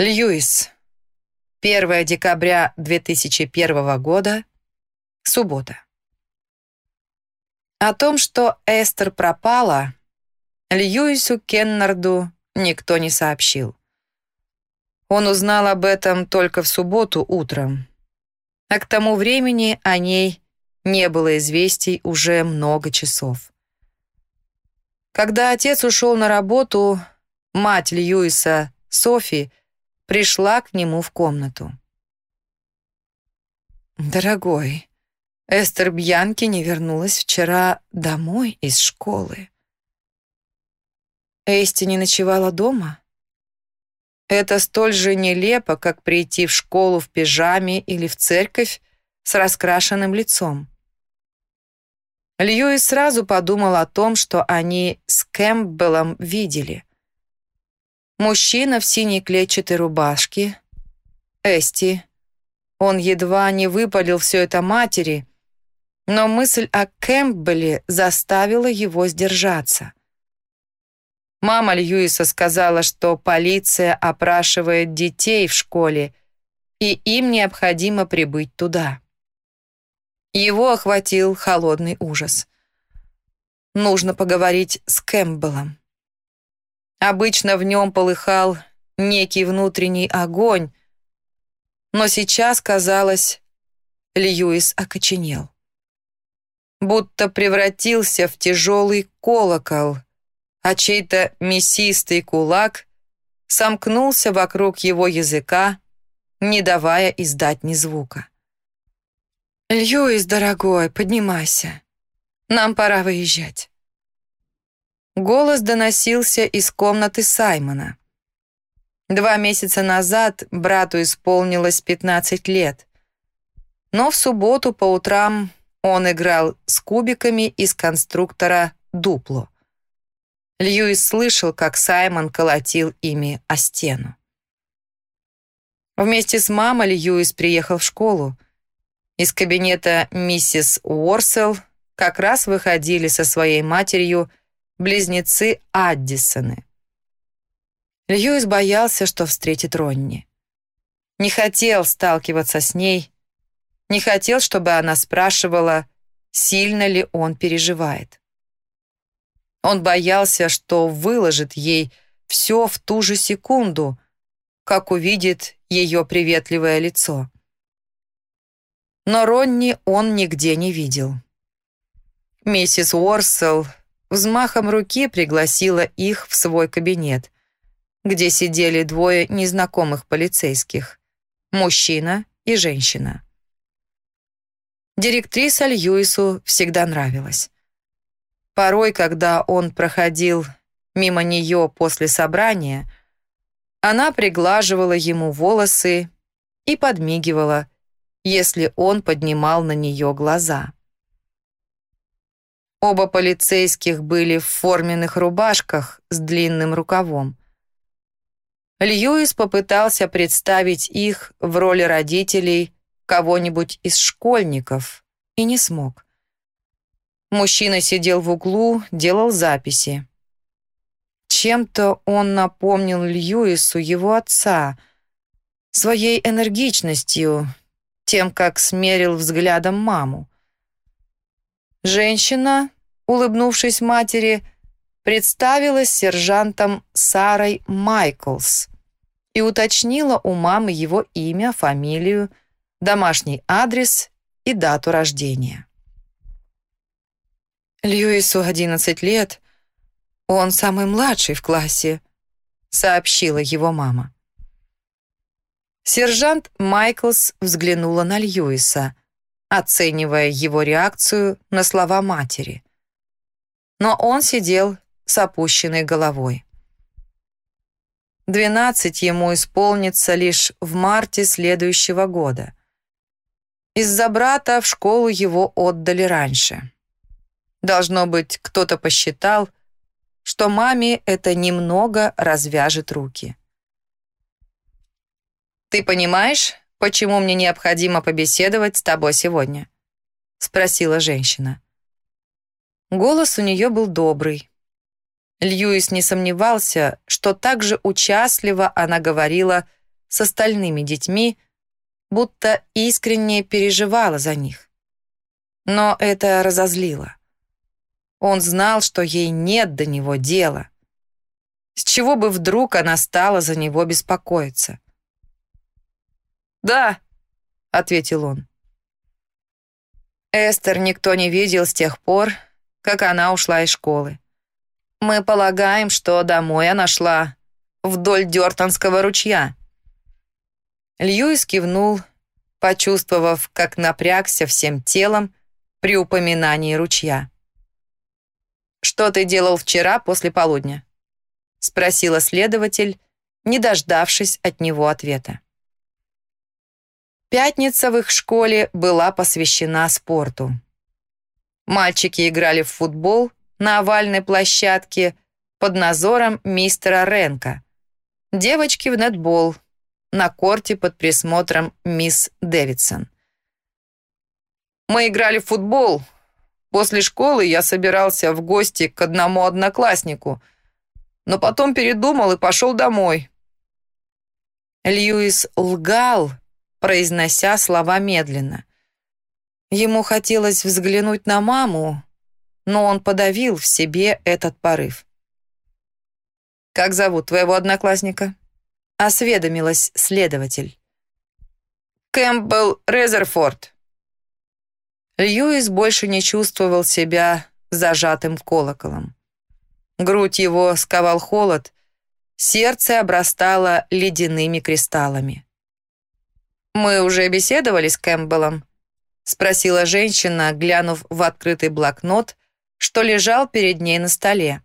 Льюис. 1 декабря 2001 года. Суббота. О том, что Эстер пропала, Льюису Кеннарду никто не сообщил. Он узнал об этом только в субботу утром, а к тому времени о ней не было известий уже много часов. Когда отец ушел на работу, мать Льюиса, Софи, пришла к нему в комнату. «Дорогой, Эстер Бьянки не вернулась вчера домой из школы». Эсти не ночевала дома? Это столь же нелепо, как прийти в школу в пижаме или в церковь с раскрашенным лицом. Льюис сразу подумал о том, что они с Кэмпбеллом видели. Мужчина в синей клетчатой рубашке. Эсти. Он едва не выпалил все это матери, но мысль о Кэмпбелле заставила его сдержаться. Мама Льюиса сказала, что полиция опрашивает детей в школе, и им необходимо прибыть туда. Его охватил холодный ужас. Нужно поговорить с Кэмпбеллом. Обычно в нем полыхал некий внутренний огонь, но сейчас, казалось, Льюис окоченел. Будто превратился в тяжелый колокол, а чей-то мясистый кулак сомкнулся вокруг его языка, не давая издать ни звука. «Льюис, дорогой, поднимайся. Нам пора выезжать». Голос доносился из комнаты Саймона. Два месяца назад брату исполнилось 15 лет. Но в субботу по утрам он играл с кубиками из конструктора «Дупло». Льюис слышал, как Саймон колотил ими о стену. Вместе с мамой Льюис приехал в школу. Из кабинета миссис Уорсел как раз выходили со своей матерью близнецы Аддисоны. Льюис боялся, что встретит Ронни. Не хотел сталкиваться с ней, не хотел, чтобы она спрашивала, сильно ли он переживает. Он боялся, что выложит ей все в ту же секунду, как увидит ее приветливое лицо. Но Ронни он нигде не видел. Миссис Уорсел взмахом руки пригласила их в свой кабинет, где сидели двое незнакомых полицейских, мужчина и женщина. Директриса Льюису всегда нравилась. Порой, когда он проходил мимо нее после собрания, она приглаживала ему волосы и подмигивала, если он поднимал на нее глаза. Оба полицейских были в форменных рубашках с длинным рукавом. Льюис попытался представить их в роли родителей кого-нибудь из школьников и не смог. Мужчина сидел в углу, делал записи. Чем-то он напомнил Льюису его отца, своей энергичностью, тем, как смерил взглядом маму. Женщина, улыбнувшись матери, представилась сержантом Сарой Майклс и уточнила у мамы его имя, фамилию, домашний адрес и дату рождения. Льюису 11 лет, он самый младший в классе, сообщила его мама. Сержант Майклс взглянула на Льюиса, оценивая его реакцию на слова матери. Но он сидел с опущенной головой. Двенадцать ему исполнится лишь в марте следующего года. Из-за брата в школу его отдали раньше. Должно быть, кто-то посчитал, что маме это немного развяжет руки. «Ты понимаешь, почему мне необходимо побеседовать с тобой сегодня?» — спросила женщина. Голос у нее был добрый. Льюис не сомневался, что так же участливо она говорила с остальными детьми, будто искренне переживала за них. Но это разозлило. Он знал, что ей нет до него дела. С чего бы вдруг она стала за него беспокоиться? «Да», — ответил он. Эстер никто не видел с тех пор, как она ушла из школы. Мы полагаем, что домой она шла вдоль Дёртонского ручья. Льюис кивнул, почувствовав, как напрягся всем телом при упоминании ручья. «Что ты делал вчера после полудня?» — спросила следователь, не дождавшись от него ответа. Пятница в их школе была посвящена спорту. Мальчики играли в футбол на овальной площадке под надзором мистера Ренка. Девочки в нетбол на корте под присмотром мисс Дэвидсон. Мы играли в футбол. После школы я собирался в гости к одному однокласснику, но потом передумал и пошел домой. Льюис лгал, произнося слова медленно. Ему хотелось взглянуть на маму, но он подавил в себе этот порыв. «Как зовут твоего одноклассника?» — осведомилась следователь. «Кэмпбелл Резерфорд». Льюис больше не чувствовал себя зажатым колоколом. Грудь его сковал холод, сердце обрастало ледяными кристаллами. «Мы уже беседовали с Кэмпбеллом?» — спросила женщина, глянув в открытый блокнот, что лежал перед ней на столе.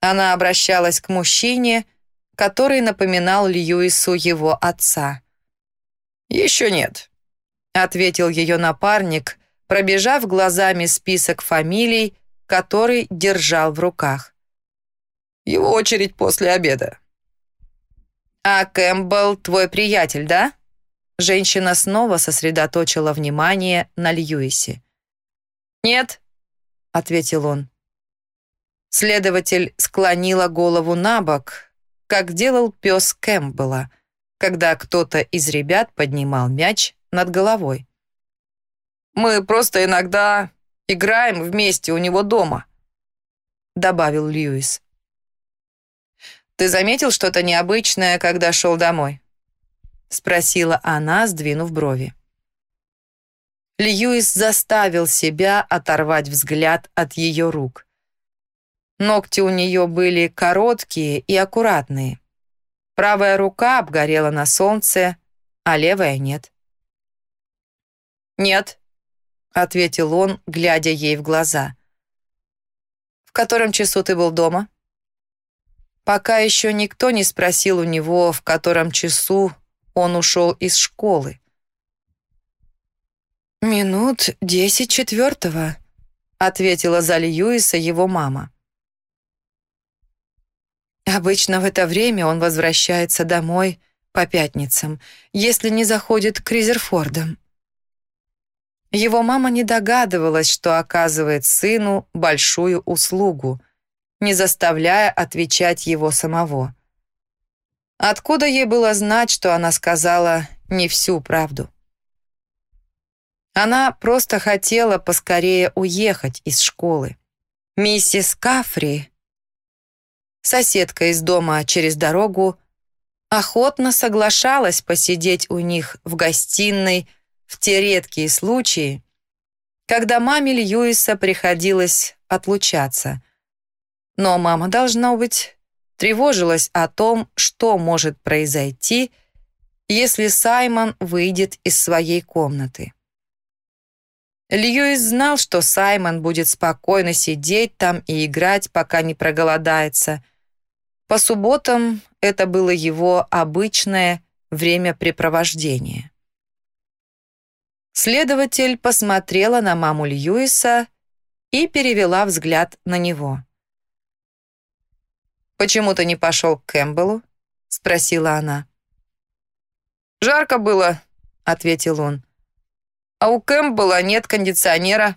Она обращалась к мужчине, который напоминал Льюису его отца. «Еще нет», — ответил ее напарник, пробежав глазами список фамилий, который держал в руках. «Его очередь после обеда». «А Кэмпбелл твой приятель, да?» Женщина снова сосредоточила внимание на Льюисе. «Нет», — ответил он. Следователь склонила голову на бок, как делал пес Кэмпбелла, когда кто-то из ребят поднимал мяч над головой. «Мы просто иногда играем вместе у него дома», — добавил Льюис. «Ты заметил что-то необычное, когда шел домой?» — спросила она, сдвинув брови. Льюис заставил себя оторвать взгляд от ее рук. Ногти у нее были короткие и аккуратные. Правая рука обгорела на солнце, а левая нет. «Нет», — ответил он, глядя ей в глаза. «В котором часу ты был дома?» Пока еще никто не спросил у него, в котором часу он ушел из школы. «Минут десять четвертого», — ответила за Льюиса его мама. Обычно в это время он возвращается домой по пятницам, если не заходит к Ризерфордам. Его мама не догадывалась, что оказывает сыну большую услугу, не заставляя отвечать его самого. Откуда ей было знать, что она сказала не всю правду? Она просто хотела поскорее уехать из школы. Миссис Кафри, соседка из дома через дорогу, охотно соглашалась посидеть у них в гостиной в те редкие случаи, когда маме Льюиса приходилось отлучаться. Но мама, должна быть, тревожилась о том, что может произойти, если Саймон выйдет из своей комнаты. Льюис знал, что Саймон будет спокойно сидеть там и играть, пока не проголодается. По субботам это было его обычное времяпрепровождение. Следователь посмотрела на маму Льюиса и перевела взгляд на него. «Почему ты не пошел к Кэмпбеллу?» — спросила она. «Жарко было», — ответил он. «А у Кэмпбелла нет кондиционера».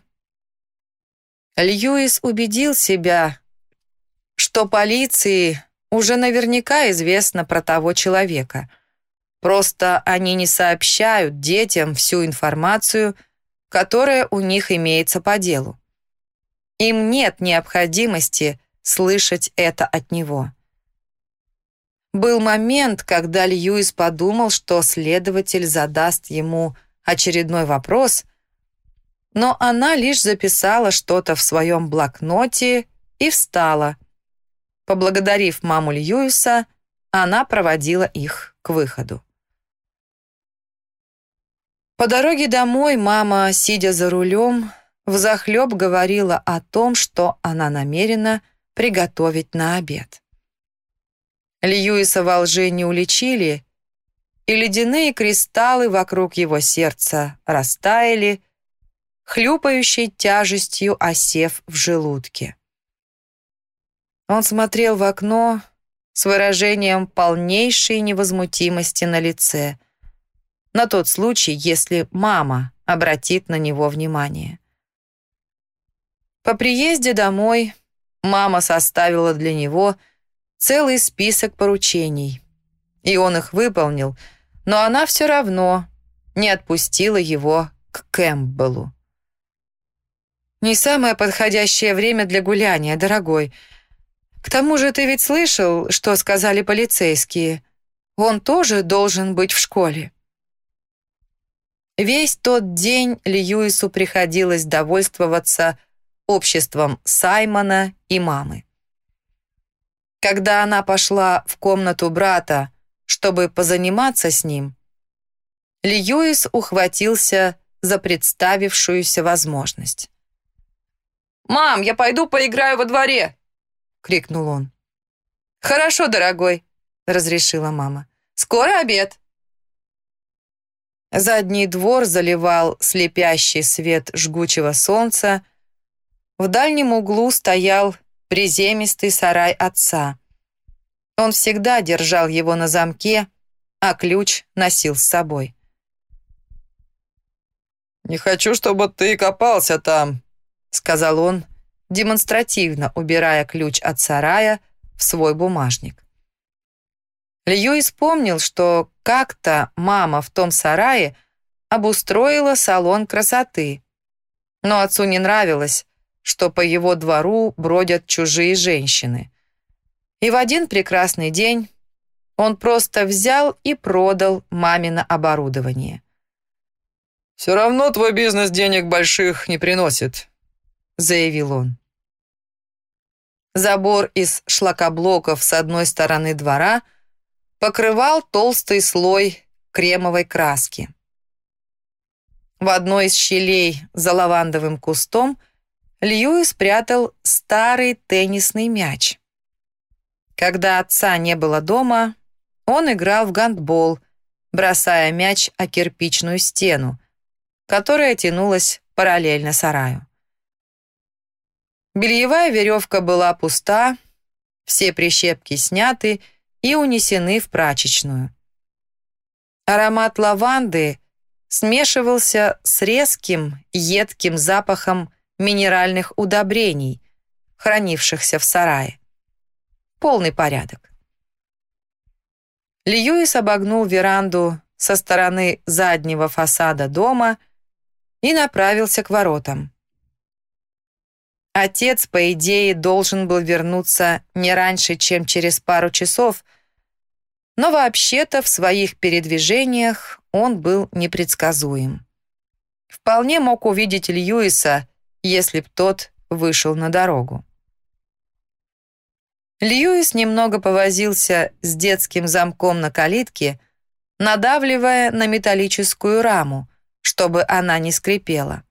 Льюис убедил себя, что полиции уже наверняка известно про того человека. Просто они не сообщают детям всю информацию, которая у них имеется по делу. Им нет необходимости слышать это от него. Был момент, когда Льюис подумал, что следователь задаст ему очередной вопрос, но она лишь записала что-то в своем блокноте и встала. Поблагодарив маму Льюиса, она проводила их к выходу. По дороге домой мама, сидя за рулем, взахлеб говорила о том, что она намерена приготовить на обед. Льюиса во лжи не уличили, и ледяные кристаллы вокруг его сердца растаяли, хлюпающей тяжестью осев в желудке. Он смотрел в окно с выражением полнейшей невозмутимости на лице, на тот случай, если мама обратит на него внимание. По приезде домой мама составила для него целый список поручений, и он их выполнил, но она все равно не отпустила его к Кэмпбеллу. «Не самое подходящее время для гуляния, дорогой. К тому же ты ведь слышал, что сказали полицейские. Он тоже должен быть в школе». Весь тот день Льюису приходилось довольствоваться обществом Саймона и мамы. Когда она пошла в комнату брата, чтобы позаниматься с ним, Льюис ухватился за представившуюся возможность. «Мам, я пойду поиграю во дворе!» — крикнул он. «Хорошо, дорогой», — разрешила мама. «Скоро обед». Задний двор заливал слепящий свет жгучего солнца, в дальнем углу стоял приземистый сарай отца. Он всегда держал его на замке, а ключ носил с собой. «Не хочу, чтобы ты копался там», — сказал он, демонстративно убирая ключ от сарая в свой бумажник. Льюис вспомнил, что как-то мама в том сарае обустроила салон красоты, но отцу не нравилось, что по его двору бродят чужие женщины. И в один прекрасный день он просто взял и продал мамино оборудование. «Все равно твой бизнес денег больших не приносит», — заявил он. Забор из шлакоблоков с одной стороны двора покрывал толстый слой кремовой краски. В одной из щелей за лавандовым кустом Льюис спрятал старый теннисный мяч. Когда отца не было дома, он играл в гандбол, бросая мяч о кирпичную стену, которая тянулась параллельно сараю. Бельевая веревка была пуста, все прищепки сняты и унесены в прачечную. Аромат лаванды смешивался с резким, едким запахом минеральных удобрений, хранившихся в сарае. Полный порядок. Льюис обогнул веранду со стороны заднего фасада дома и направился к воротам. Отец, по идее, должен был вернуться не раньше, чем через пару часов, но вообще-то в своих передвижениях он был непредсказуем. Вполне мог увидеть Льюиса если б тот вышел на дорогу. Льюис немного повозился с детским замком на калитке, надавливая на металлическую раму, чтобы она не скрипела.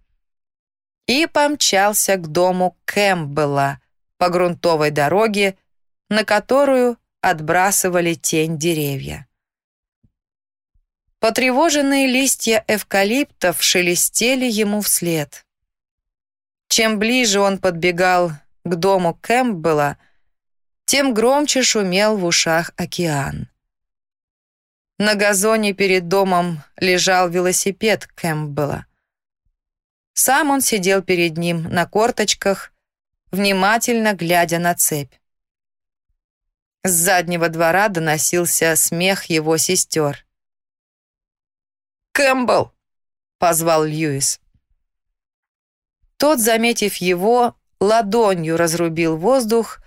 И помчался к дому Кэмпбелла по грунтовой дороге, на которую отбрасывали тень деревья. Потревоженные листья эвкалиптов шелестели ему вслед. Чем ближе он подбегал к дому Кэмпбелла, тем громче шумел в ушах океан. На газоне перед домом лежал велосипед Кэмпбелла. Сам он сидел перед ним на корточках, внимательно глядя на цепь. С заднего двора доносился смех его сестер. Кэмпбелл!» — позвал Льюис. Тот, заметив его, ладонью разрубил воздух,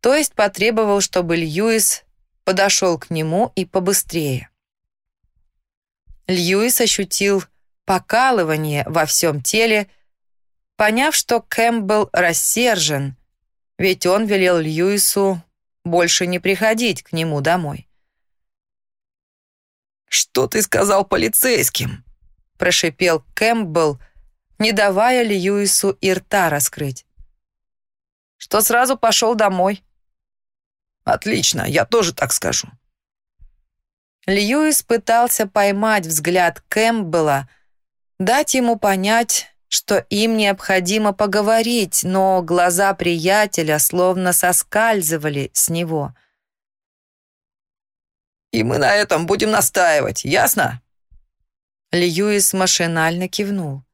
то есть потребовал, чтобы Льюис подошел к нему и побыстрее. Льюис ощутил покалывание во всем теле, поняв, что Кэмпбелл рассержен, ведь он велел Льюису больше не приходить к нему домой. «Что ты сказал полицейским?» – прошипел Кэмпбелл, не давая Льюису и рта раскрыть. «Что сразу пошел домой». «Отлично, я тоже так скажу». Льюис пытался поймать взгляд Кэмпбелла, дать ему понять, что им необходимо поговорить, но глаза приятеля словно соскальзывали с него. «И мы на этом будем настаивать, ясно?» Льюис машинально кивнул.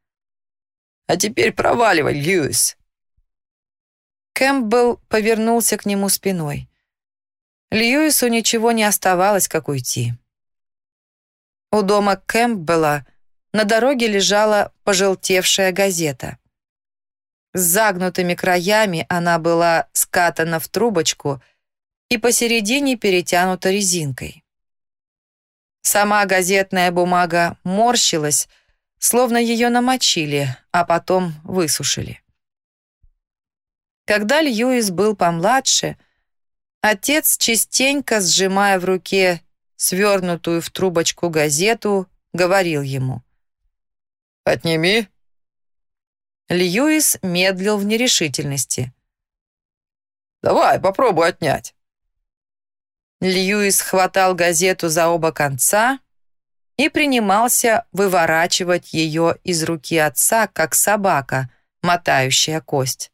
«А теперь проваливай, Льюис!» Кэмпбелл повернулся к нему спиной. Льюису ничего не оставалось, как уйти. У дома Кэмпбелла на дороге лежала пожелтевшая газета. С загнутыми краями она была скатана в трубочку и посередине перетянута резинкой. Сама газетная бумага морщилась, словно ее намочили, а потом высушили. Когда Льюис был помладше, отец, частенько сжимая в руке свернутую в трубочку газету, говорил ему «Отними». Льюис медлил в нерешительности. «Давай, попробуй отнять». Льюис хватал газету за оба конца и принимался выворачивать ее из руки отца, как собака, мотающая кость.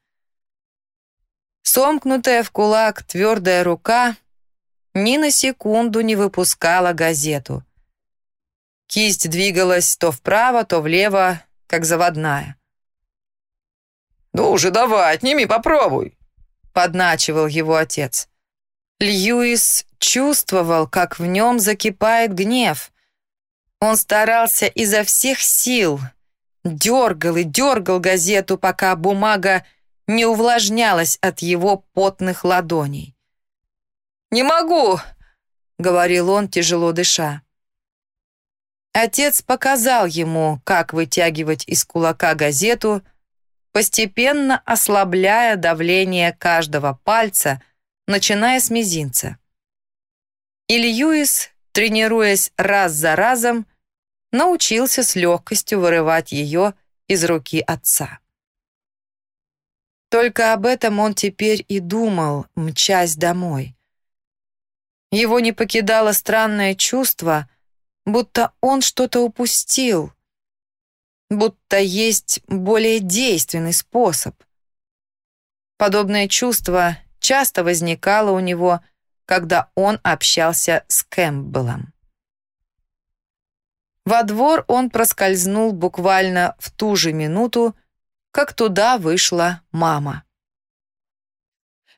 Сомкнутая в кулак твердая рука ни на секунду не выпускала газету. Кисть двигалась то вправо, то влево, как заводная. «Ну уже давай, отними, попробуй», — подначивал его отец. Льюис чувствовал, как в нем закипает гнев. Он старался изо всех сил, дергал и дергал газету, пока бумага не увлажнялась от его потных ладоней. «Не могу», — говорил он, тяжело дыша. Отец показал ему, как вытягивать из кулака газету, постепенно ослабляя давление каждого пальца, начиная с мизинца. И Льюис, тренируясь раз за разом, научился с легкостью вырывать ее из руки отца. Только об этом он теперь и думал, мчась домой. Его не покидало странное чувство — будто он что-то упустил, будто есть более действенный способ. Подобное чувство часто возникало у него, когда он общался с Кэмпбеллом. Во двор он проскользнул буквально в ту же минуту, как туда вышла мама.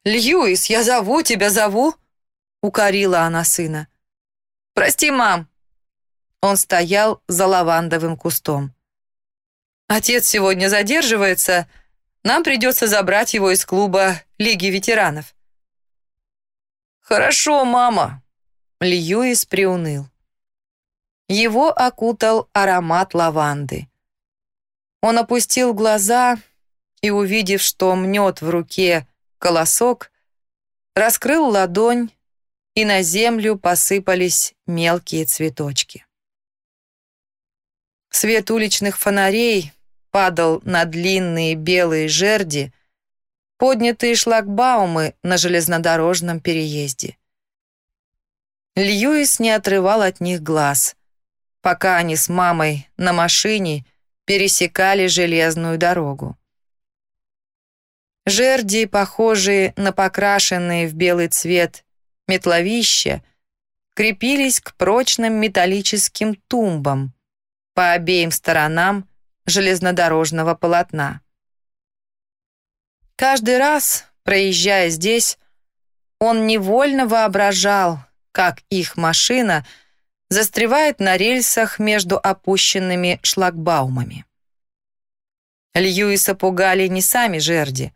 «Льюис, я зову тебя, зову!» — укорила она сына. «Прости, мам, он стоял за лавандовым кустом. «Отец сегодня задерживается. Нам придется забрать его из клуба Лиги ветеранов». «Хорошо, мама», — Льюис приуныл. Его окутал аромат лаванды. Он опустил глаза и, увидев, что мнет в руке колосок, раскрыл ладонь, и на землю посыпались мелкие цветочки. Свет уличных фонарей падал на длинные белые жерди, поднятые шлагбаумы на железнодорожном переезде. Льюис не отрывал от них глаз, пока они с мамой на машине пересекали железную дорогу. Жерди, похожие на покрашенные в белый цвет метловища, крепились к прочным металлическим тумбам, по обеим сторонам железнодорожного полотна. Каждый раз, проезжая здесь, он невольно воображал, как их машина застревает на рельсах между опущенными шлагбаумами. Льюиса пугали не сами жерди.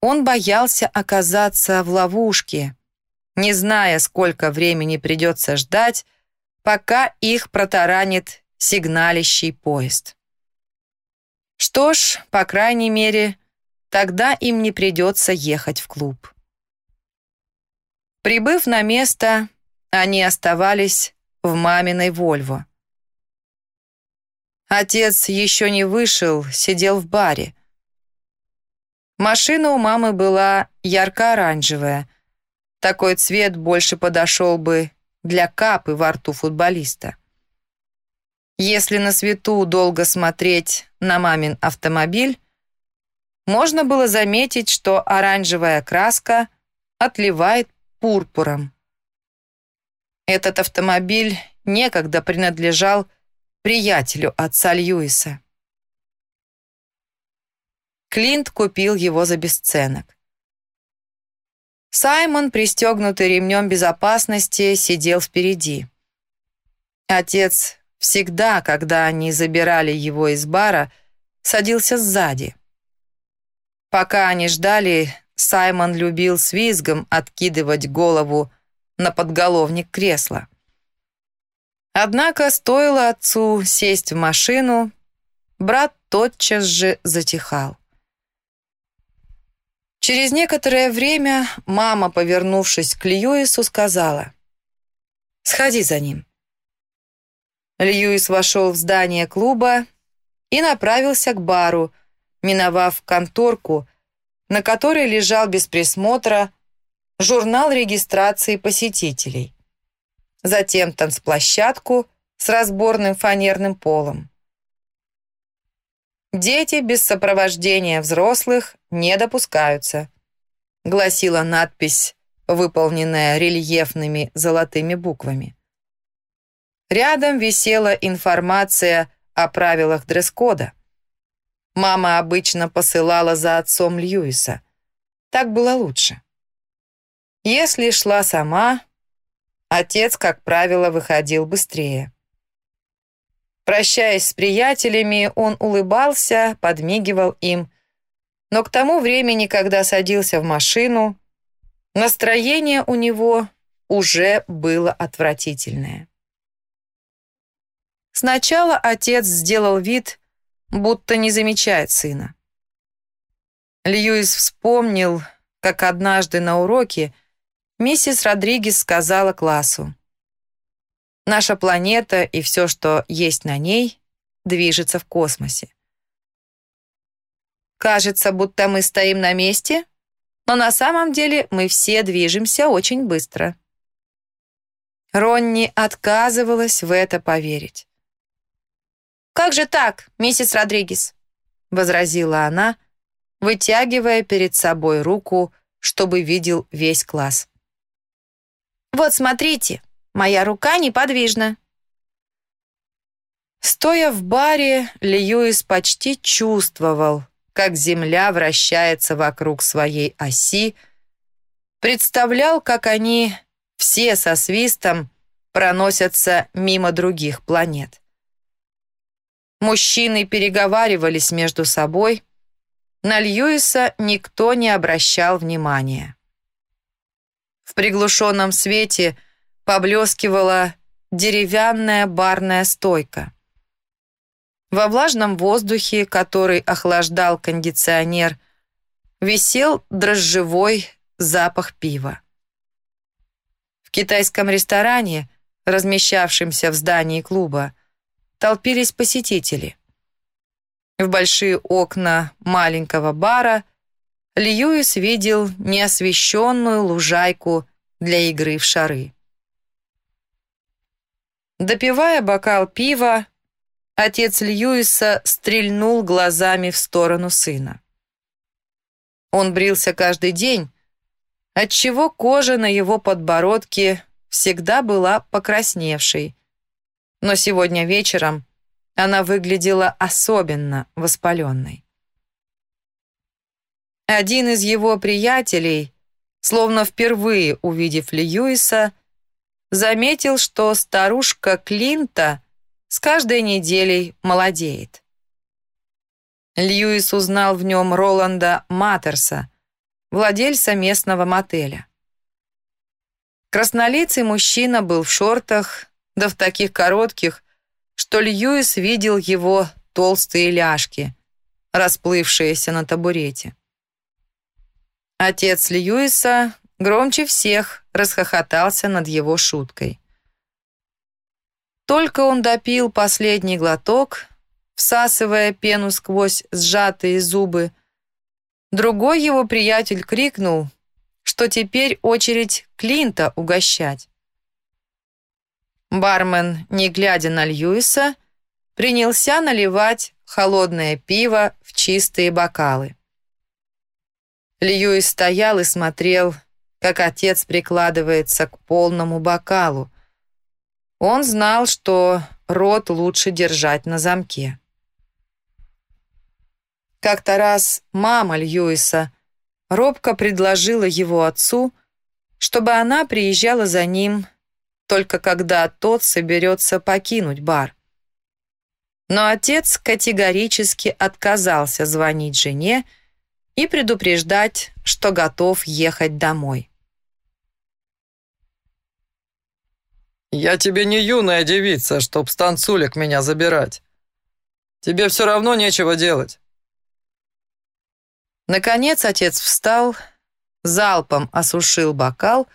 Он боялся оказаться в ловушке, не зная, сколько времени придется ждать, пока их протаранит сигналищий поезд. Что ж, по крайней мере, тогда им не придется ехать в клуб. Прибыв на место, они оставались в маминой Вольво. Отец еще не вышел, сидел в баре. Машина у мамы была ярко-оранжевая. Такой цвет больше подошел бы для капы во рту футболиста. Если на свету долго смотреть на мамин автомобиль, можно было заметить, что оранжевая краска отливает пурпуром. Этот автомобиль некогда принадлежал приятелю отца Льюиса. Клинт купил его за бесценок. Саймон, пристегнутый ремнем безопасности, сидел впереди. Отец всегда, когда они забирали его из бара, садился сзади. Пока они ждали, Саймон любил с визгом откидывать голову на подголовник кресла. Однако стоило отцу сесть в машину, брат тотчас же затихал. Через некоторое время мама, повернувшись к Льюису, сказала «Сходи за ним». Льюис вошел в здание клуба и направился к бару, миновав конторку, на которой лежал без присмотра журнал регистрации посетителей. Затем танцплощадку с разборным фанерным полом. «Дети без сопровождения взрослых не допускаются», гласила надпись, выполненная рельефными золотыми буквами. Рядом висела информация о правилах дресс-кода. Мама обычно посылала за отцом Льюиса. Так было лучше. Если шла сама, отец, как правило, выходил быстрее. Прощаясь с приятелями, он улыбался, подмигивал им, но к тому времени, когда садился в машину, настроение у него уже было отвратительное. Сначала отец сделал вид, будто не замечает сына. Льюис вспомнил, как однажды на уроке миссис Родригес сказала классу. Наша планета и все, что есть на ней, движется в космосе. Кажется, будто мы стоим на месте, но на самом деле мы все движемся очень быстро. Ронни отказывалась в это поверить. «Как же так, миссис Родригес?» — возразила она, вытягивая перед собой руку, чтобы видел весь класс. Вот смотрите, моя рука неподвижна. Стоя в баре, Льюис почти чувствовал, как Земля вращается вокруг своей оси, представлял, как они все со свистом проносятся мимо других планет. Мужчины переговаривались между собой, на Льюиса никто не обращал внимания. В приглушенном свете поблескивала деревянная барная стойка. Во влажном воздухе, который охлаждал кондиционер, висел дрожжевой запах пива. В китайском ресторане, размещавшемся в здании клуба, толпились посетители. В большие окна маленького бара Льюис видел неосвещенную лужайку для игры в шары. Допивая бокал пива, отец Льюиса стрельнул глазами в сторону сына. Он брился каждый день, отчего кожа на его подбородке всегда была покрасневшей. Но сегодня вечером она выглядела особенно воспаленной. Один из его приятелей, словно впервые увидев Льюиса, заметил, что старушка Клинта с каждой неделей молодеет. Льюис узнал в нем Роланда Маттерса, владельца местного мотеля. Краснолицый мужчина был в шортах, да в таких коротких, что Льюис видел его толстые ляжки, расплывшиеся на табурете. Отец Льюиса громче всех расхохотался над его шуткой. Только он допил последний глоток, всасывая пену сквозь сжатые зубы, другой его приятель крикнул, что теперь очередь Клинта угощать. Бармен, не глядя на Льюиса, принялся наливать холодное пиво в чистые бокалы. Льюис стоял и смотрел, как отец прикладывается к полному бокалу. Он знал, что рот лучше держать на замке. Как-то раз мама Льюиса робко предложила его отцу, чтобы она приезжала за ним только когда тот соберется покинуть бар. Но отец категорически отказался звонить жене и предупреждать, что готов ехать домой. «Я тебе не юная девица, чтоб с меня забирать. Тебе все равно нечего делать». Наконец отец встал, залпом осушил бокал,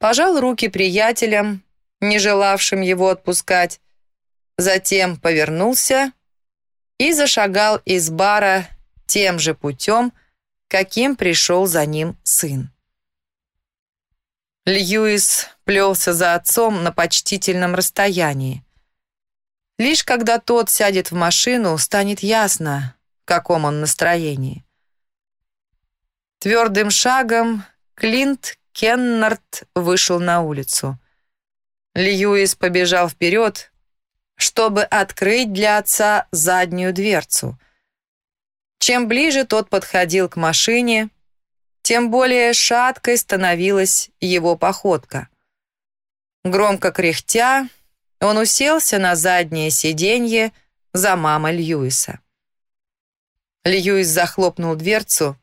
пожал руки приятелям, не желавшим его отпускать, затем повернулся и зашагал из бара тем же путем, каким пришел за ним сын. Льюис плелся за отцом на почтительном расстоянии. Лишь когда тот сядет в машину, станет ясно, в каком он настроении. Твердым шагом Клинт Кеннард вышел на улицу. Льюис побежал вперед, чтобы открыть для отца заднюю дверцу — чем ближе тот подходил к машине, тем более шаткой становилась его походка. Громко кряхтя, он уселся на заднее сиденье за мамой Льюиса. Льюис захлопнул дверцу,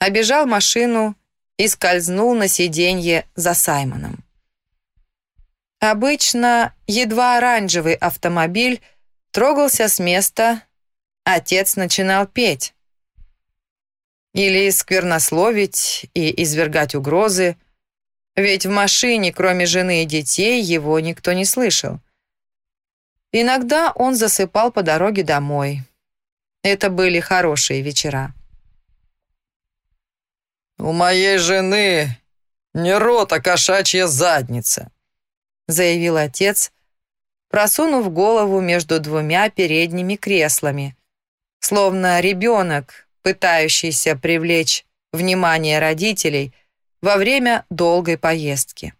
обежал машину и скользнул на сиденье за Саймоном. Обычно едва оранжевый автомобиль трогался с места, отец начинал петь. Или сквернословить и извергать угрозы, ведь в машине, кроме жены и детей, его никто не слышал. Иногда он засыпал по дороге домой. Это были хорошие вечера. «У моей жены не рот, а кошачья задница», заявил отец, просунув голову между двумя передними креслами, словно ребенок, пытающийся привлечь внимание родителей во время долгой поездки.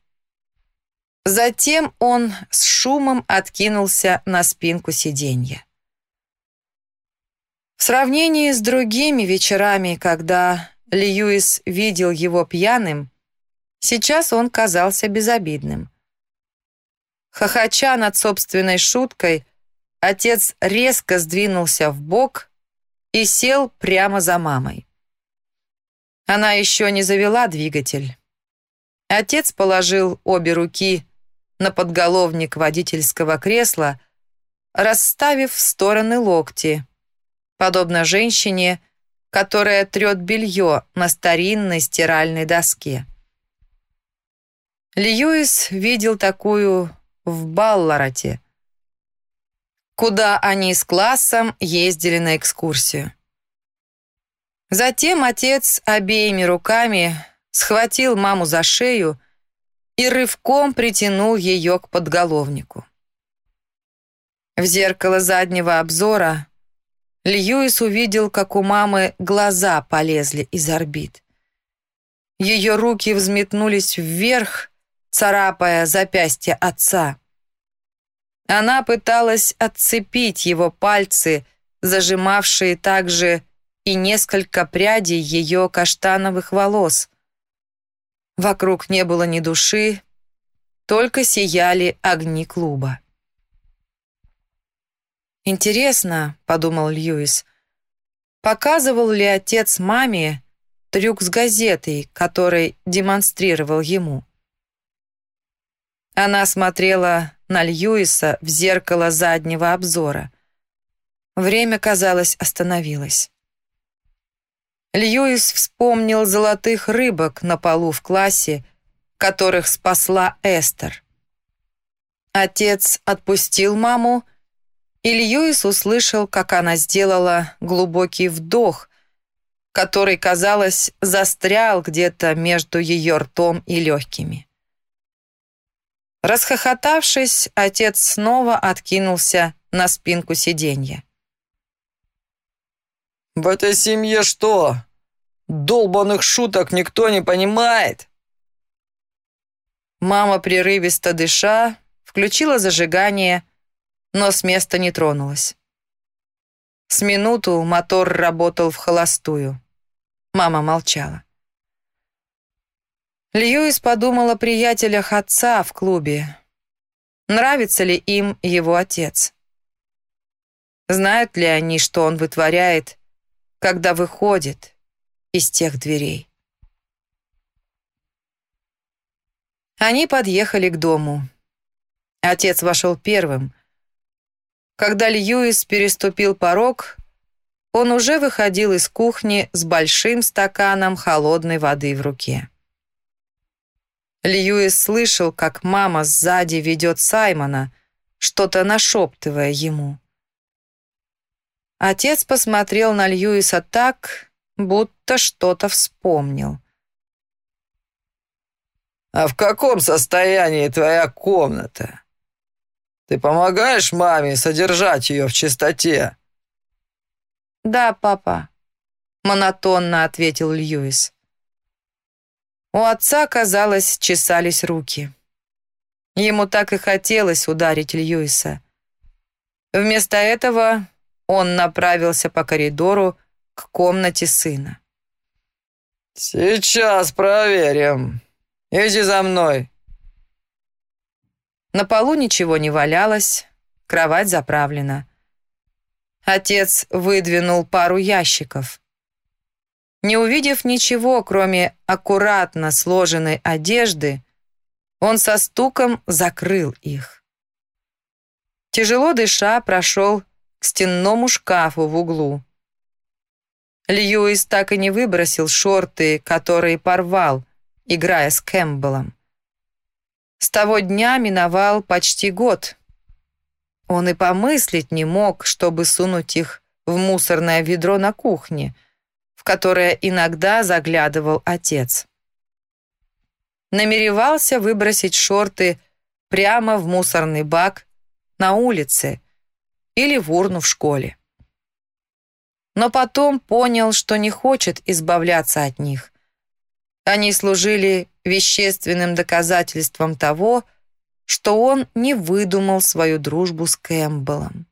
Затем он с шумом откинулся на спинку сиденья. В сравнении с другими вечерами, когда Льюис видел его пьяным, сейчас он казался безобидным. Хохоча над собственной шуткой, отец резко сдвинулся в бок и сел прямо за мамой. Она еще не завела двигатель. Отец положил обе руки на подголовник водительского кресла, расставив в стороны локти, подобно женщине, которая трет белье на старинной стиральной доске. Льюис видел такую в Баллароте, куда они с классом ездили на экскурсию. Затем отец обеими руками схватил маму за шею и рывком притянул ее к подголовнику. В зеркало заднего обзора Льюис увидел, как у мамы глаза полезли из орбит. Ее руки взметнулись вверх, царапая запястье отца. Она пыталась отцепить его пальцы, зажимавшие также и несколько прядей ее каштановых волос. Вокруг не было ни души, только сияли огни клуба. «Интересно», — подумал Льюис, показывал ли отец маме трюк с газетой, который демонстрировал ему. Она смотрела на Льюиса в зеркало заднего обзора. Время, казалось, остановилось. Льюис вспомнил золотых рыбок на полу в классе, которых спасла Эстер. Отец отпустил маму, и Льюис услышал, как она сделала глубокий вдох, который, казалось, застрял где-то между ее ртом и легкими. Расхохотавшись, отец снова откинулся на спинку сиденья. «В этой семье что? Долбанных шуток никто не понимает!» Мама, прерывисто дыша, включила зажигание, но с места не тронулась. С минуту мотор работал в холостую. Мама молчала. Льюис подумал о приятелях отца в клубе. Нравится ли им его отец? Знают ли они, что он вытворяет, когда выходит из тех дверей? Они подъехали к дому. Отец вошел первым. Когда Льюис переступил порог, он уже выходил из кухни с большим стаканом холодной воды в руке. Льюис слышал, как мама сзади ведет Саймона, что-то нашептывая ему. Отец посмотрел на Льюиса так, будто что-то вспомнил. «А в каком состоянии твоя комната? Ты помогаешь маме содержать ее в чистоте?» «Да, папа», — монотонно ответил Льюис. У отца, казалось, чесались руки. Ему так и хотелось ударить Льюиса. Вместо этого он направился по коридору к комнате сына. «Сейчас проверим. Иди за мной». На полу ничего не валялось, кровать заправлена. Отец выдвинул пару ящиков. Не увидев ничего, кроме аккуратно сложенной одежды, он со стуком закрыл их. Тяжело дыша прошел к стенному шкафу в углу. Льюис так и не выбросил шорты, которые порвал, играя с Кэмпбеллом. С того дня миновал почти год. Он и помыслить не мог, чтобы сунуть их в мусорное ведро на кухне – в которое иногда заглядывал отец. Намеревался выбросить шорты прямо в мусорный бак на улице или в урну в школе. Но потом понял, что не хочет избавляться от них. Они служили вещественным доказательством того, что он не выдумал свою дружбу с Кэмпбеллом.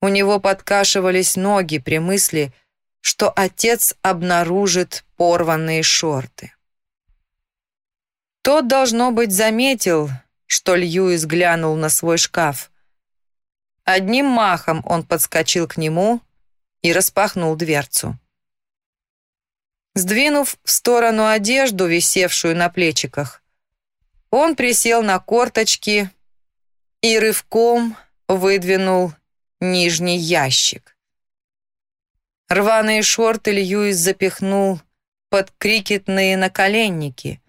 У него подкашивались ноги при мысли, что отец обнаружит порванные шорты. Тот, должно быть, заметил, что Льюис глянул на свой шкаф. Одним махом он подскочил к нему и распахнул дверцу. Сдвинув в сторону одежду, висевшую на плечиках, он присел на корточки и рывком выдвинул нижний ящик. Рваные шорты Льюис запихнул под крикетные наколенники.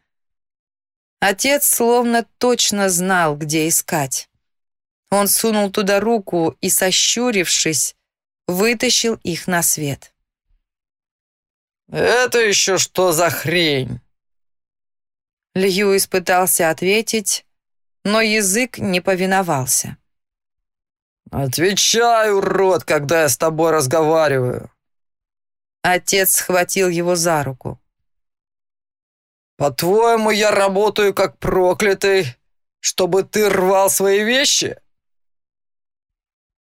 Отец словно точно знал, где искать. Он сунул туда руку и, сощурившись, вытащил их на свет. «Это еще что за хрень?» Льюис пытался ответить, но язык не повиновался. «Отвечай, урод, когда я с тобой разговариваю!» Отец схватил его за руку. «По-твоему, я работаю как проклятый, чтобы ты рвал свои вещи?»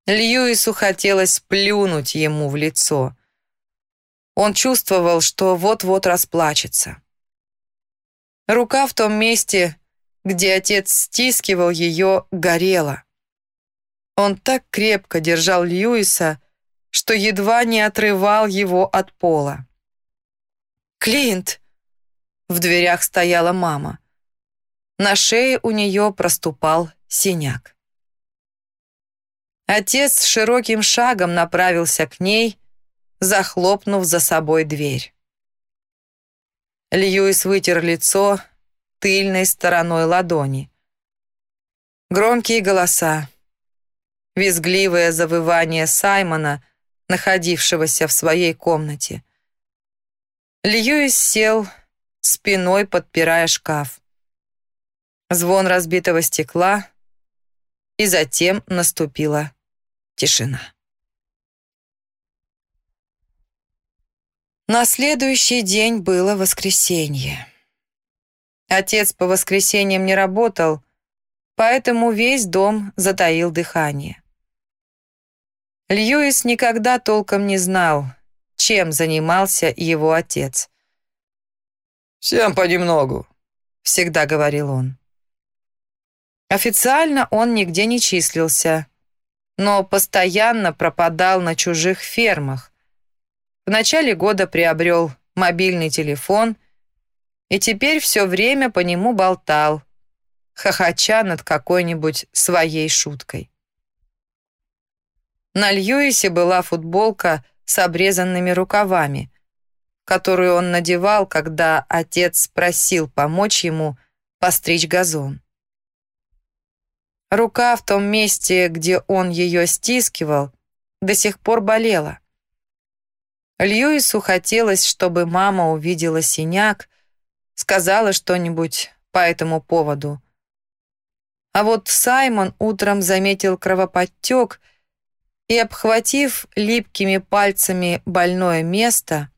Льюису хотелось плюнуть ему в лицо. Он чувствовал, что вот-вот расплачется. Рука в том месте, где отец стискивал ее, горела. Он так крепко держал Льюиса, что едва не отрывал его от пола. «Клинт!» В дверях стояла мама. На шее у нее проступал синяк. Отец широким шагом направился к ней, захлопнув за собой дверь. Льюис вытер лицо тыльной стороной ладони. Громкие голоса, визгливое завывание Саймона, находившегося в своей комнате. Льюис сел, спиной подпирая шкаф. Звон разбитого стекла, и затем наступила тишина. На следующий день было воскресенье. Отец по воскресеньям не работал, поэтому весь дом затаил дыхание. Льюис никогда толком не знал, чем занимался его отец. «Всем понемногу», — всегда говорил он. Официально он нигде не числился, но постоянно пропадал на чужих фермах. В начале года приобрел мобильный телефон и теперь все время по нему болтал, хохоча над какой-нибудь своей шуткой. На Льюисе была футболка с обрезанными рукавами, которую он надевал, когда отец просил помочь ему постричь газон. Рука в том месте, где он ее стискивал, до сих пор болела. Льюису хотелось, чтобы мама увидела синяк, сказала что-нибудь по этому поводу. А вот Саймон утром заметил кровоподтек и, обхватив липкими пальцами больное место,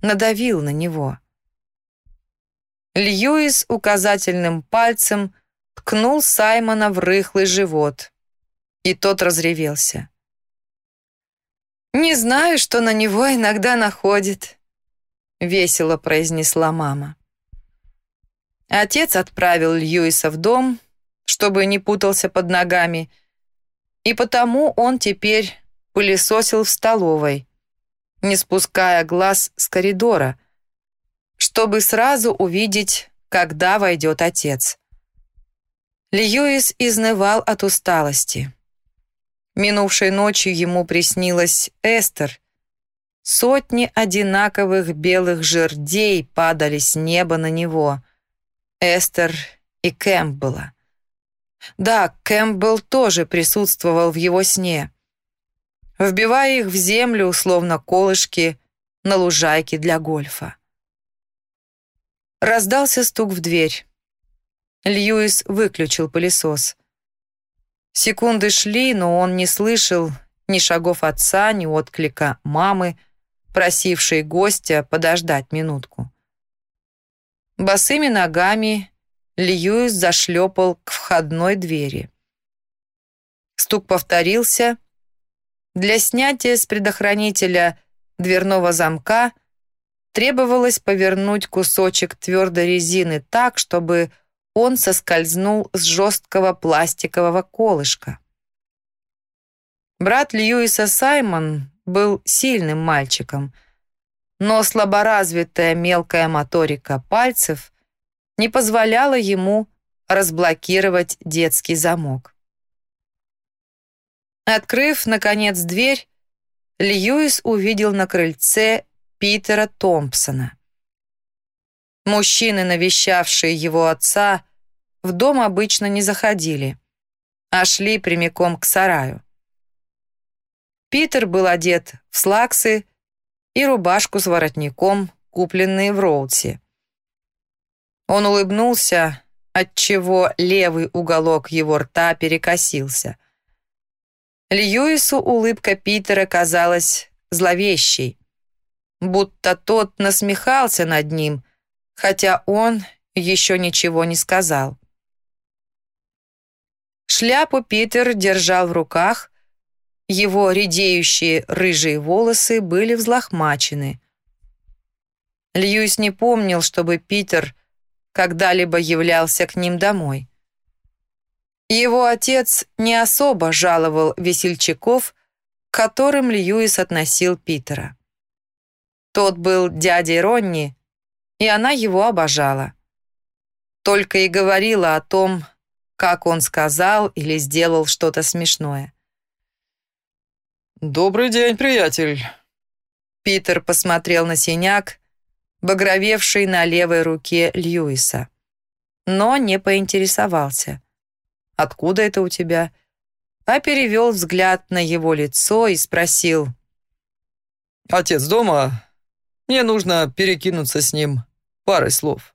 надавил на него. Льюис указательным пальцем ткнул Саймона в рыхлый живот, и тот разревелся. «Не знаю, что на него иногда находит», — весело произнесла мама. Отец отправил Льюиса в дом, чтобы не путался под ногами, и потому он теперь пылесосил в столовой, не спуская глаз с коридора, чтобы сразу увидеть, когда войдет отец. Льюис изнывал от усталости. Минувшей ночью ему приснилась Эстер. Сотни одинаковых белых жердей падали с неба на него. Эстер и Кэмпбелла. Да, Кэмпбелл тоже присутствовал в его сне, вбивая их в землю, словно колышки, на лужайке для гольфа. Раздался стук в дверь. Льюис выключил пылесос. Секунды шли, но он не слышал ни шагов отца, ни отклика мамы, просившей гостя подождать минутку. Босыми ногами Льюис зашлепал к входной двери. Стук повторился. Для снятия с предохранителя дверного замка требовалось повернуть кусочек твердой резины так, чтобы он соскользнул с жесткого пластикового колышка. Брат Льюиса Саймон был сильным мальчиком, но слаборазвитая мелкая моторика пальцев не позволяла ему разблокировать детский замок. Открыв, наконец, дверь, Льюис увидел на крыльце Питера Томпсона. Мужчины, навещавшие его отца, в дом обычно не заходили, а шли прямиком к сараю. Питер был одет в слаксы и рубашку с воротником, купленные в Роудсе. Он улыбнулся, отчего левый уголок его рта перекосился. Льюису улыбка Питера казалась зловещей, будто тот насмехался над ним, хотя он еще ничего не сказал. Шляпу Питер держал в руках, его редеющие рыжие волосы были взлохмачены. Льюис не помнил, чтобы Питер когда-либо являлся к ним домой. Его отец не особо жаловал весельчаков, к которым Льюис относил Питера. Тот был дядей Ронни, и она его обожала. Только и говорила о том, как он сказал или сделал что-то смешное. «Добрый день, приятель!» Питер посмотрел на синяк, багровевший на левой руке Льюиса, но не поинтересовался. «Откуда это у тебя?» а перевел взгляд на его лицо и спросил. «Отец дома? Мне нужно перекинуться с ним парой слов».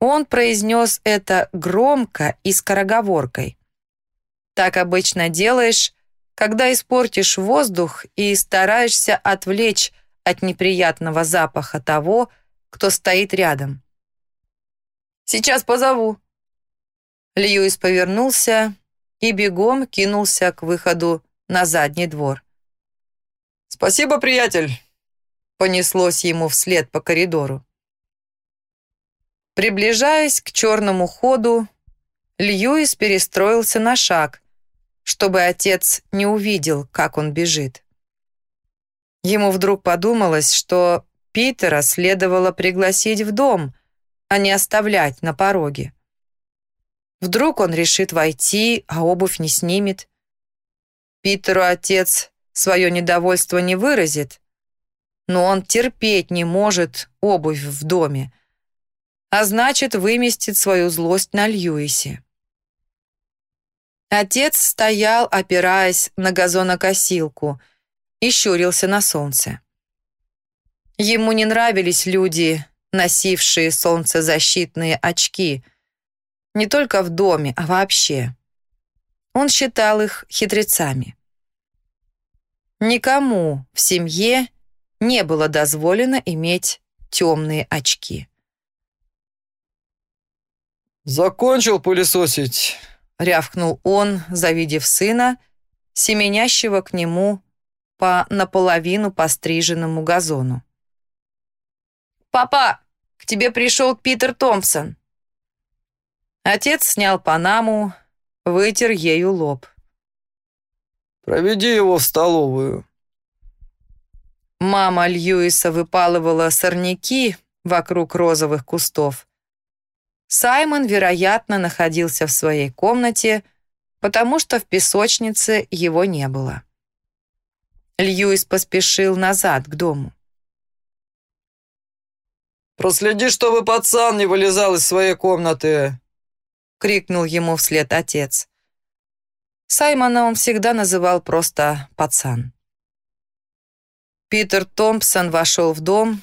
Он произнес это громко и скороговоркой. Так обычно делаешь, когда испортишь воздух и стараешься отвлечь от неприятного запаха того, кто стоит рядом. «Сейчас позову». Льюис повернулся и бегом кинулся к выходу на задний двор. «Спасибо, приятель!» Понеслось ему вслед по коридору. Приближаясь к черному ходу, Льюис перестроился на шаг, чтобы отец не увидел, как он бежит. Ему вдруг подумалось, что Питера следовало пригласить в дом, а не оставлять на пороге. Вдруг он решит войти, а обувь не снимет. Питеру отец свое недовольство не выразит, но он терпеть не может обувь в доме, а значит, выместит свою злость на Льюисе. Отец стоял, опираясь на газонокосилку, и щурился на солнце. Ему не нравились люди, носившие солнцезащитные очки, не только в доме, а вообще. Он считал их хитрецами. Никому в семье не было дозволено иметь темные очки. «Закончил пылесосить», рявкнул он, завидев сына, семенящего к нему по наполовину постриженному газону. «Папа, к тебе пришел Питер Томпсон». Отец снял панаму, вытер ею лоб. «Проведи его в столовую». Мама Льюиса выпалывала сорняки вокруг розовых кустов. Саймон, вероятно, находился в своей комнате, потому что в песочнице его не было. Льюис поспешил назад к дому. «Проследи, чтобы пацан не вылезал из своей комнаты!» — крикнул ему вслед отец. Саймона он всегда называл просто «пацан». Питер Томпсон вошел в дом.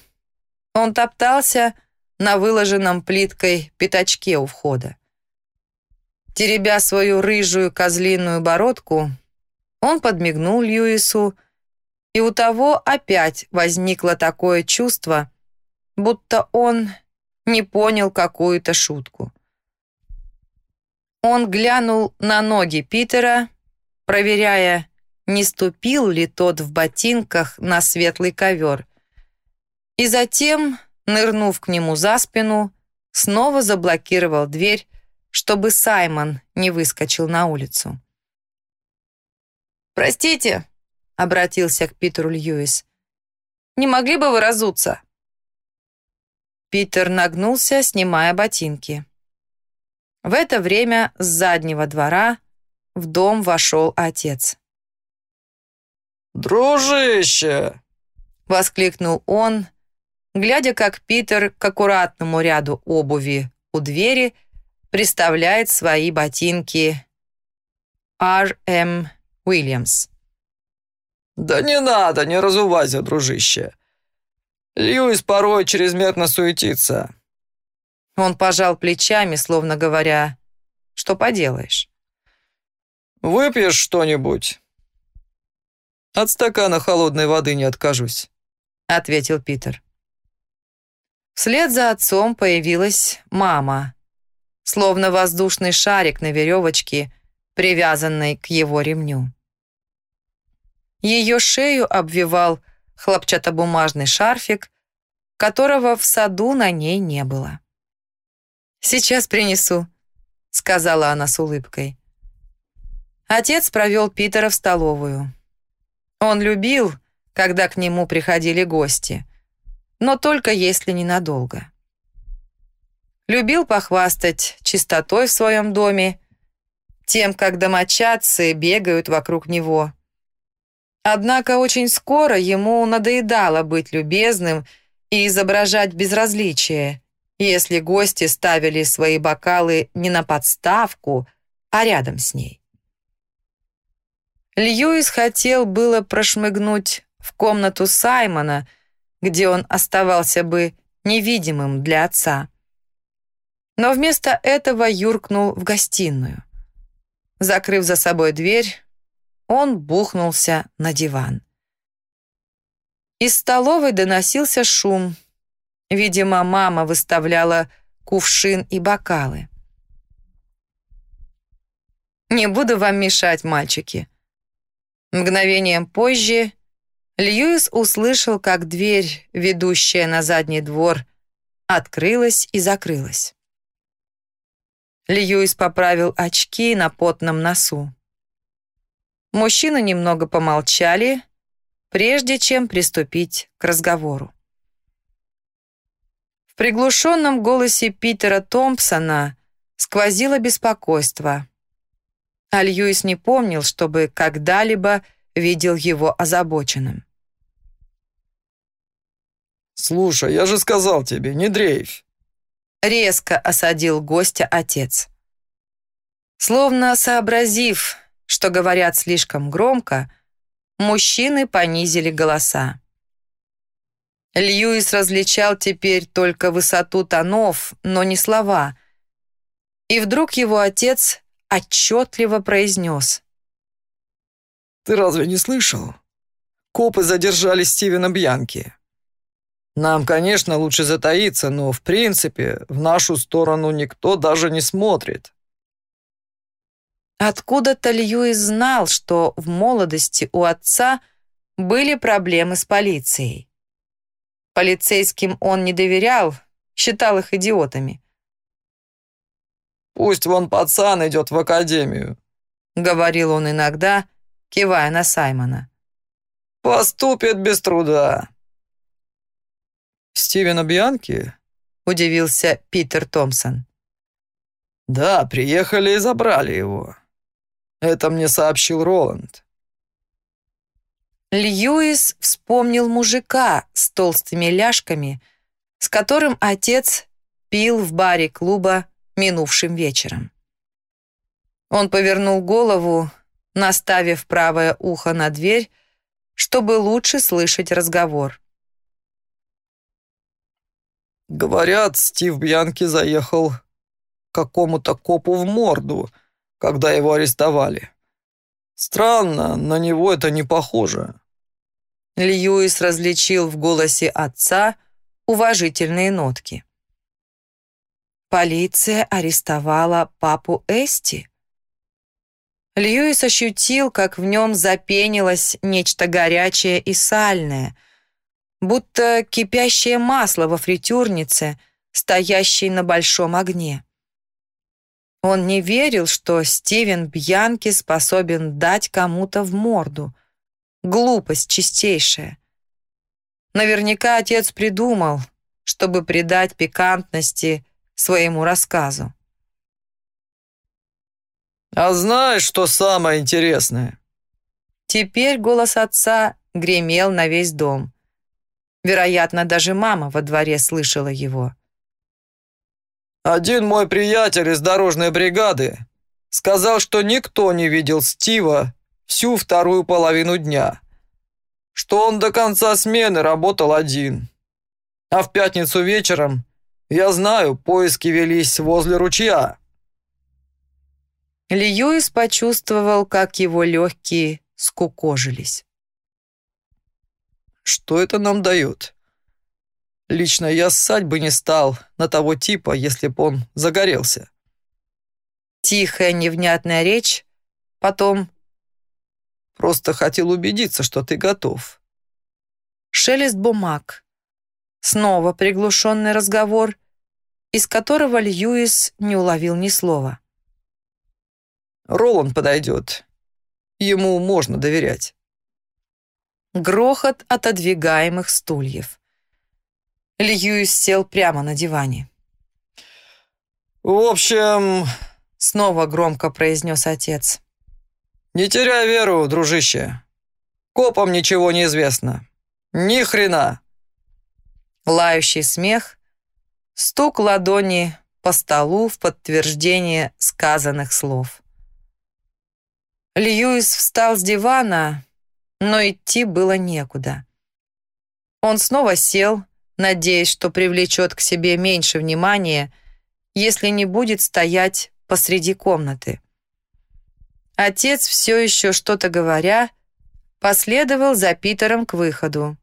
Он топтался, на выложенном плиткой пятачке у входа. Теребя свою рыжую козлиную бородку, он подмигнул Льюису, и у того опять возникло такое чувство, будто он не понял какую-то шутку. Он глянул на ноги Питера, проверяя, не ступил ли тот в ботинках на светлый ковер, и затем нырнув к нему за спину, снова заблокировал дверь, чтобы Саймон не выскочил на улицу. «Простите», — обратился к Питеру Льюис, «не могли бы вы разуться?» Питер нагнулся, снимая ботинки. В это время с заднего двора в дом вошел отец. «Дружище!» — воскликнул он, глядя, как Питер к аккуратному ряду обуви у двери приставляет свои ботинки R.M. Уильямс. «Да не надо, не разувайся, дружище. Льюис порой чрезмерно суетится». Он пожал плечами, словно говоря, что поделаешь. «Выпьешь что-нибудь?» «От стакана холодной воды не откажусь», — ответил Питер. Вслед за отцом появилась мама, словно воздушный шарик на веревочке, привязанной к его ремню. Ее шею обвивал хлопчатобумажный шарфик, которого в саду на ней не было. «Сейчас принесу», — сказала она с улыбкой. Отец провел Питера в столовую. Он любил, когда к нему приходили гости, но только если ненадолго. Любил похвастать чистотой в своем доме, тем, как домочадцы бегают вокруг него. Однако очень скоро ему надоедало быть любезным и изображать безразличие, если гости ставили свои бокалы не на подставку, а рядом с ней. Льюис хотел было прошмыгнуть в комнату Саймона, где он оставался бы невидимым для отца. Но вместо этого юркнул в гостиную. Закрыв за собой дверь, он бухнулся на диван. Из столовой доносился шум. Видимо, мама выставляла кувшин и бокалы. «Не буду вам мешать, мальчики», Мгновением позже Льюис услышал, как дверь, ведущая на задний двор, открылась и закрылась. Льюис поправил очки на потном носу. Мужчины немного помолчали, прежде чем приступить к разговору. В приглушенном голосе Питера Томпсона сквозило беспокойство а Льюис не помнил, чтобы когда-либо видел его озабоченным. «Слушай, я же сказал тебе, не дрейфь!» Резко осадил гостя отец. Словно сообразив, что говорят слишком громко, мужчины понизили голоса. Льюис различал теперь только высоту тонов, но не слова. И вдруг его отец отчетливо произнес. «Ты разве не слышал? Копы задержали Стивена Бьянки. Нам, конечно, лучше затаиться, но, в принципе, в нашу сторону никто даже не смотрит». Откуда-то Льюис знал, что в молодости у отца были проблемы с полицией. Полицейским он не доверял, считал их идиотами. Пусть вон пацан идет в академию», — говорил он иногда, кивая на Саймона. «Поступит без труда». «Стивена Бьянки?» — удивился Питер Томпсон. «Да, приехали и забрали его. Это мне сообщил Роланд». Льюис вспомнил мужика с толстыми ляжками, с которым отец пил в баре клуба минувшим вечером. Он повернул голову, наставив правое ухо на дверь, чтобы лучше слышать разговор. «Говорят, Стив Бьянки заехал какому-то копу в морду, когда его арестовали. Странно, на него это не похоже». Льюис различил в голосе отца уважительные нотки. Полиция арестовала папу Эсти. Льюис ощутил, как в нем запенилось нечто горячее и сальное, будто кипящее масло во фритюрнице, стоящей на большом огне. Он не верил, что Стивен Бьянки способен дать кому-то в морду. Глупость чистейшая. Наверняка отец придумал, чтобы придать пикантности своему рассказу. «А знаешь, что самое интересное?» Теперь голос отца гремел на весь дом. Вероятно, даже мама во дворе слышала его. «Один мой приятель из дорожной бригады сказал, что никто не видел Стива всю вторую половину дня, что он до конца смены работал один, а в пятницу вечером я знаю, поиски велись возле ручья». Льюис почувствовал, как его легкие скукожились. «Что это нам дает? Лично я ссать бы не стал на того типа, если б он загорелся». Тихая невнятная речь, потом... «Просто хотел убедиться, что ты готов». Шелест бумаг. Снова приглушенный разговор. из которого Льюис не уловил ни слова. «Роланд подойдет. Ему можно доверять». Грохот отодвигаемых стульев. Льюис сел прямо на диване. «В общем...» — снова громко произнес отец. «Не теряй веру, дружище. Копам ничего не известно. Ни хрена!» Лающий смех, стук ладони по столу в подтверждение сказанных слов. Льюис встал с дивана, но идти было некуда. Он снова сел, надеясь, что привлечет к себе меньше внимания, если не будет стоять посреди комнаты. Отец, все еще что-то говоря, последовал за Питером к выходу.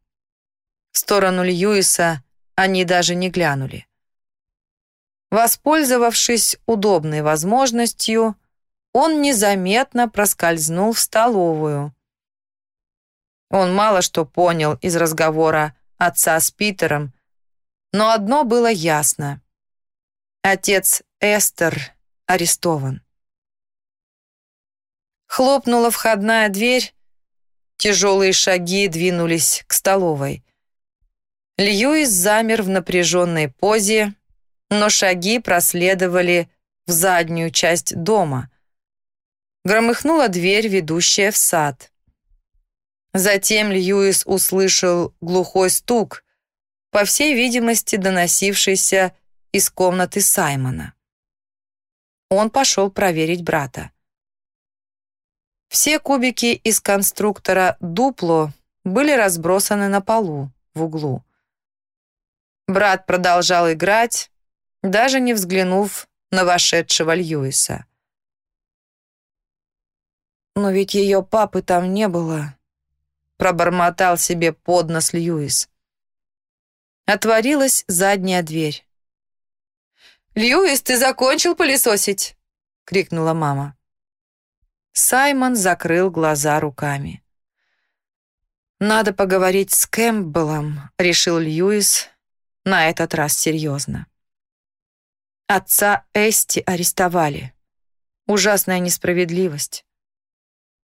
В сторону Льюиса они даже не глянули. Воспользовавшись удобной возможностью, он незаметно проскользнул в столовую. Он мало что понял из разговора отца с Питером, но одно было ясно. Отец Эстер арестован. Хлопнула входная дверь, тяжелые шаги двинулись к столовой. Льюис замер в напряженной позе, но шаги проследовали в заднюю часть дома. Громыхнула дверь, ведущая в сад. Затем Льюис услышал глухой стук, по всей видимости, доносившийся из комнаты Саймона. Он пошел проверить брата. Все кубики из конструктора «Дупло» были разбросаны на полу в углу. Брат продолжал играть, даже не взглянув на вошедшего Льюиса. «Но ведь ее папы там не было», — пробормотал себе под нос Льюис. Отворилась задняя дверь. «Льюис, ты закончил пылесосить?» — крикнула мама. Саймон закрыл глаза руками. «Надо поговорить с Кэмпбеллом», — решил Льюис, на этот раз серьезно. Отца Эсти арестовали. Ужасная несправедливость.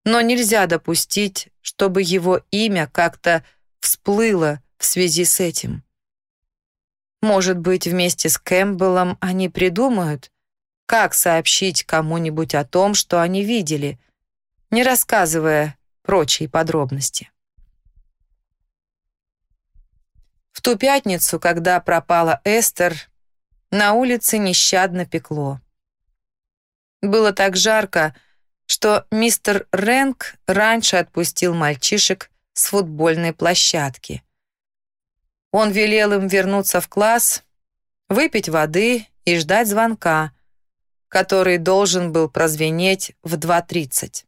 Но нельзя допустить, чтобы его имя как-то всплыло в связи с этим. Может быть, вместе с Кэмпбеллом они придумают, как сообщить кому-нибудь о том, что они видели, не рассказывая прочие подробности. В ту пятницу, когда пропала Эстер, на улице нещадно пекло. Было так жарко, что мистер Рэнк раньше отпустил мальчишек с футбольной площадки. Он велел им вернуться в класс, выпить воды и ждать звонка, который должен был прозвенеть в 2.30.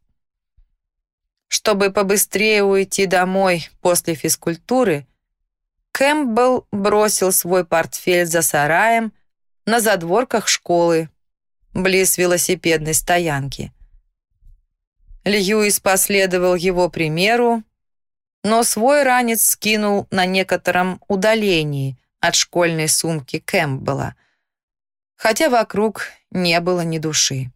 Чтобы побыстрее уйти домой после физкультуры, Кэмпбелл бросил свой портфель за сараем на задворках школы, близ велосипедной стоянки. Льюис последовал его примеру но свой ранец скинул на некотором удалении от школьной сумки Кэмпбелла, хотя вокруг не было ни души.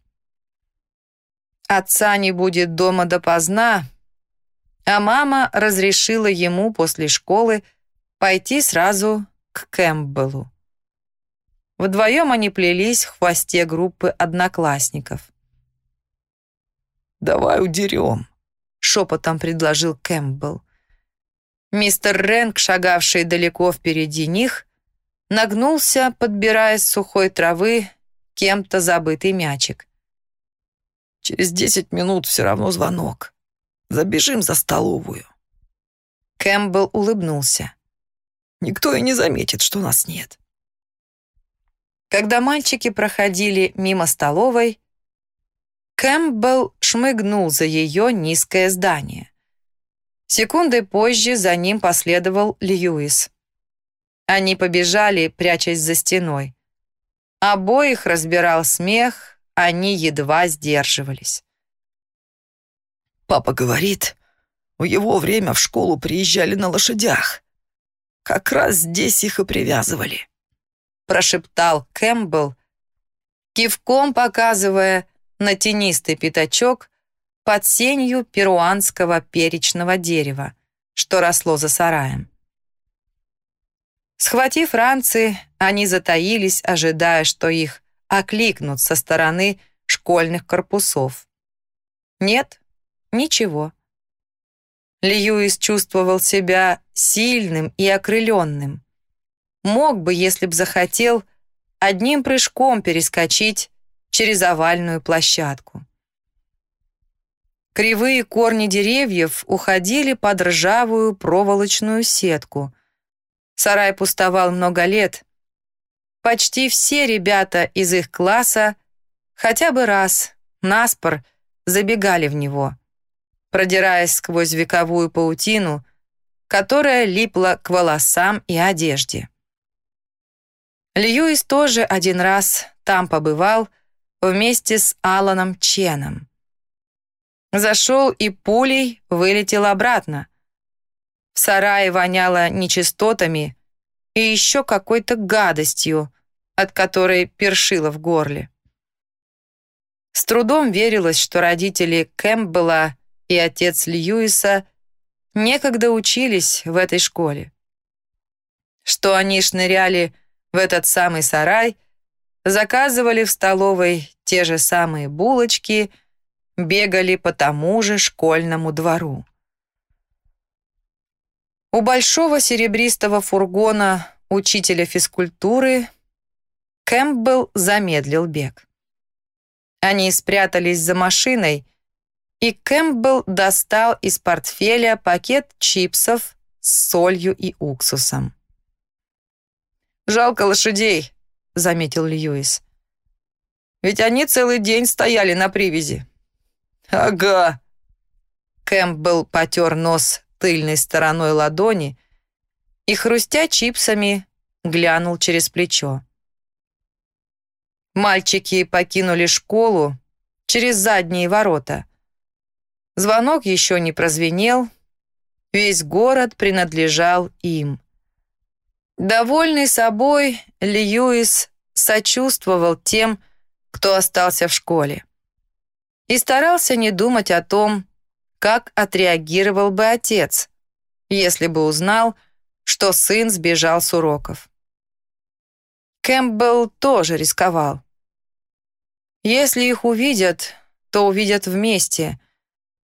Отца не будет дома допоздна, а мама разрешила ему после школы пойти сразу к Кэмпбеллу. Вдвоем они плелись в хвосте группы одноклассников. «Давай удерем», — шепотом предложил Кэмпбелл. Мистер Рэнк, шагавший далеко впереди них, нагнулся, подбирая с сухой травы кем-то забытый мячик. «Через десять минут все равно звонок. Забежим за столовую». Кэмпбелл улыбнулся. «Никто и не заметит, что нас нет». Когда мальчики проходили мимо столовой, Кэмпбелл шмыгнул за ее низкое здание. Секунды позже за ним последовал Льюис. Они побежали, прячась за стеной. Обоих разбирал смех, они едва сдерживались. «Папа говорит, в его время в школу приезжали на лошадях. Как раз здесь их и привязывали». прошептал Кэмпбелл, кивком показывая на тенистый пятачок под сенью перуанского перечного дерева, что росло за сараем. Схватив ранцы, они затаились, ожидая, что их окликнут со стороны школьных корпусов. Нет, ничего. Льюис чувствовал себя сильным и окрыленным. Мог бы, если б захотел, одним прыжком перескочить через овальную площадку. Кривые корни деревьев уходили под ржавую проволочную сетку. Сарай пустовал много лет. Почти все ребята из их класса хотя бы раз, наспор, забегали в него, продираясь сквозь вековую паутину, которая липла к волосам и одежде. Льюис тоже один раз там побывал вместе с Аланом Ченом. Зашел и пулей вылетел обратно. В сарае воняло нечистотами и еще какой-то гадостью, от которой першило в горле. С трудом верилось, что родители Кэмпбелла и отец Льюиса некогда учились в этой школе. Что они шныряли в этот самый сарай, заказывали в столовой те же самые булочки, бегали по тому же школьному двору. У большого серебристого фургона учителя физкультуры Кэмпбелл замедлил бег. Они спрятались за машиной, и Кэмпбелл достал из портфеля пакет чипсов с солью и уксусом. «Жалко лошадей», — заметил Льюис. «Ведь они целый день стояли на привязи». «Ага». Кэмпбелл потер нос тыльной стороной ладони и, хрустя чипсами, глянул через плечо. Мальчики покинули школу через задние ворота. Звонок еще не прозвенел. Весь город принадлежал им. Довольный собой, Льюис сочувствовал тем, кто остался в школе. И старался не думать о том, как отреагировал бы отец, если бы узнал, что сын сбежал с уроков. Кэмпбелл тоже рисковал. Если их увидят, то увидят вместе.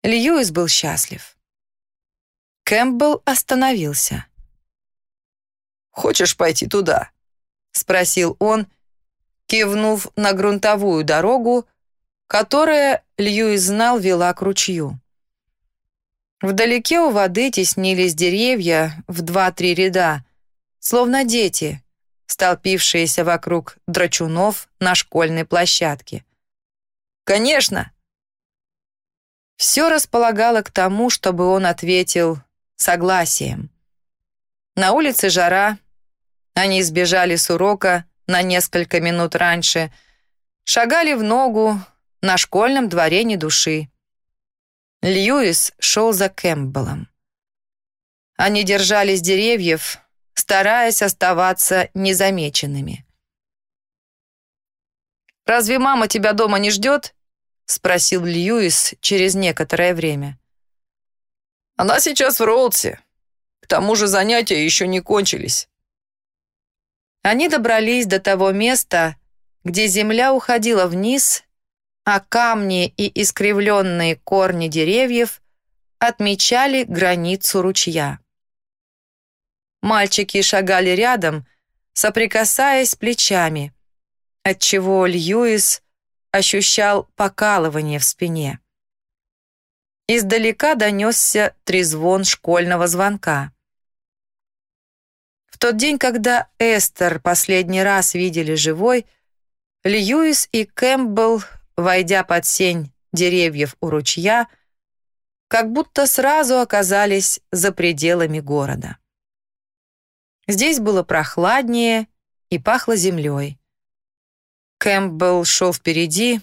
Льюис был счастлив. Кэмпбелл остановился. «Хочешь пойти туда?» — спросил он, кивнув на грунтовую дорогу, которая, Льюис знал, вела к ручью. Вдалеке у воды теснились деревья в два-три ряда, словно дети, столпившиеся вокруг драчунов на школьной площадке. «Конечно!» Все располагало к тому, чтобы он ответил согласием. На улице жара, они сбежали с урока на несколько минут раньше, шагали в ногу, на школьном дворе ни души. Льюис шел за Кэмпбеллом. Они держались деревьев, стараясь оставаться незамеченными. «Разве мама тебя дома не ждет?» — спросил Льюис через некоторое время. «Она сейчас в Роудсе. К тому же занятия еще не кончились». Они добрались до того места, где земля уходила вниз, а камни и искривленные корни деревьев отмечали границу ручья. Мальчики шагали рядом, соприкасаясь плечами, отчего Льюис ощущал покалывание в спине. Издалека донесся трезвон школьного звонка. В тот день, когда Эстер последний раз видели живой, Льюис и Кэмпбелл, войдя под сень деревьев у ручья, как будто сразу оказались за пределами города. Здесь было прохладнее и пахло землей. Кэмпбелл шел впереди,